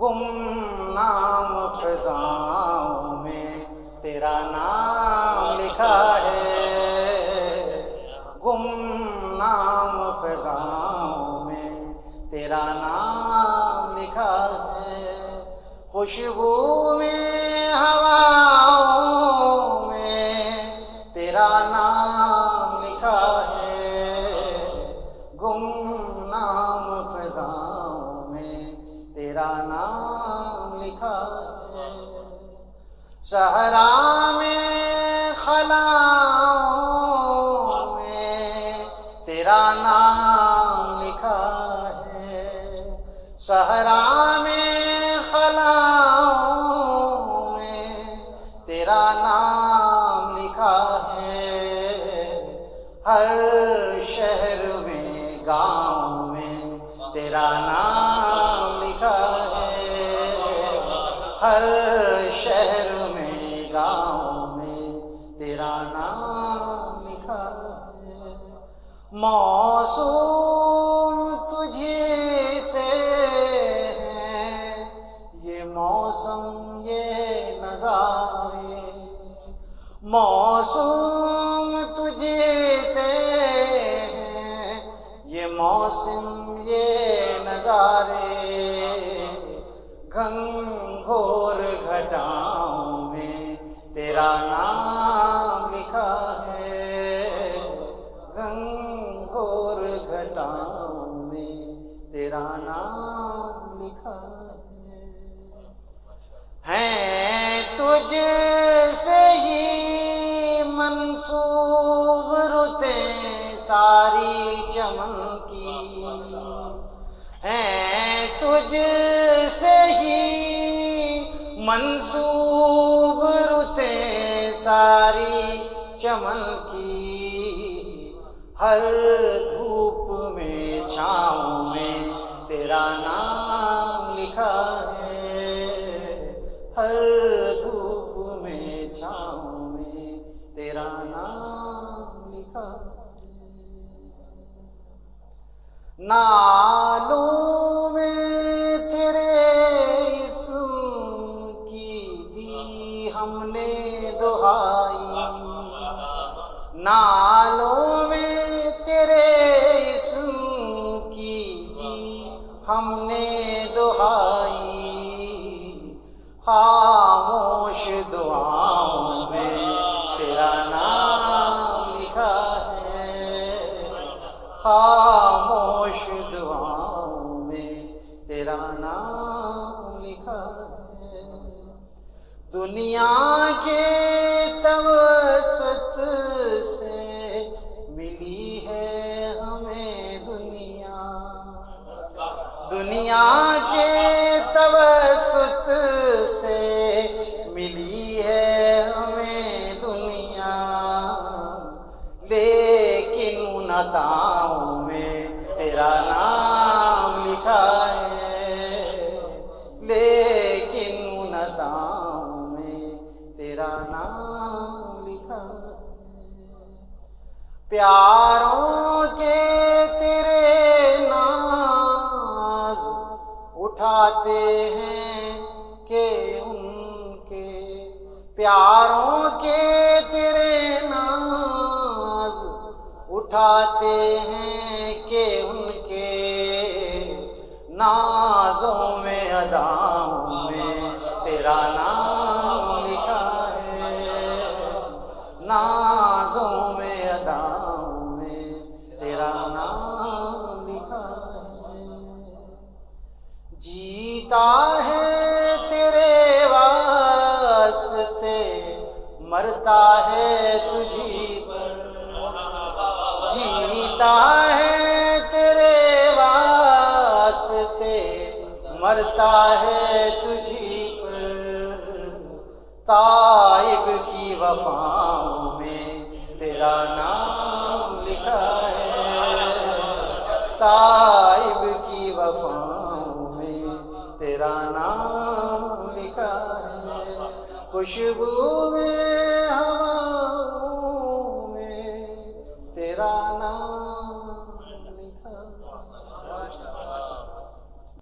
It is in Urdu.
گم نام فضاؤں میں تیرا نام لکھا ہے۔ گم نام فضاؤں میں تیرا نام لکھا ہے۔ خوشبو میں ہوا تیرا نام لکھا ہے۔ صحرا میں خلاؤں میں تیرا نام لکھا ہے۔ صحرا میں خلاؤں میں تیرا نام لکھا ہے۔ ہر شہر میں گاؤں میں تیرا نام ہر شہر میں، گاؤں میں تیرا نام لکھا ہے۔ موسوم تجھے سے ہے، یہ موسم، یہ نظارے۔ موسوم تجھے سے ہے، یہ موسم، یہ نظارے۔ گھنگھور گھٹاؤں میں تیرا نام لکھا ہے۔ گھنگھور گھٹاؤں میں تیرا نام لکھا ہے۔ ہیں تجھ سے ہی منسوب رتے ساری چمن کی۔ ہیں تجھ ہی منسوب رتے ساری چمن کی، ہر دھوپ میں، چھاؤں میں تیرا نام لکھا ہے۔ ہر دھوپ میں، چھاؤں میں تیرا نام لکھا ہے۔ نالوں نالوں میں تیرے اسم کی دی ہم نے دہائی۔ خاموش دعاؤں میں تیرا نام لکھا ہے۔ خاموش دعاؤں میں تیرا نام لکھا ہے۔ دنیا کے لیکن ان عطاؤں میں تیرا نام لکھا ہے لیکن ان میں تیرا نام لکھا ہے پیاروں کے تیرے ناز اٹھاتے ہیں کہ ان کے پیاروں کے تیرے اٹھاتے ہیں کہ ان کے نازوں میں، اداؤں میں تیرا نام لکھا ہے۔ نازوں میں، اداؤں میں تیرا نام لکھا ہے۔ جیتا ہے تیرے واسطے، مرتا ہے تجھی جیتا ہے تیرے واسطے، مرتا ہے تجھی پر۔ تائب کی وفاؤں میں تیرا نام لکھا ہے۔ تائب کی وفاؤں میں تیرا نام لکھا ہے۔ خوشبو میں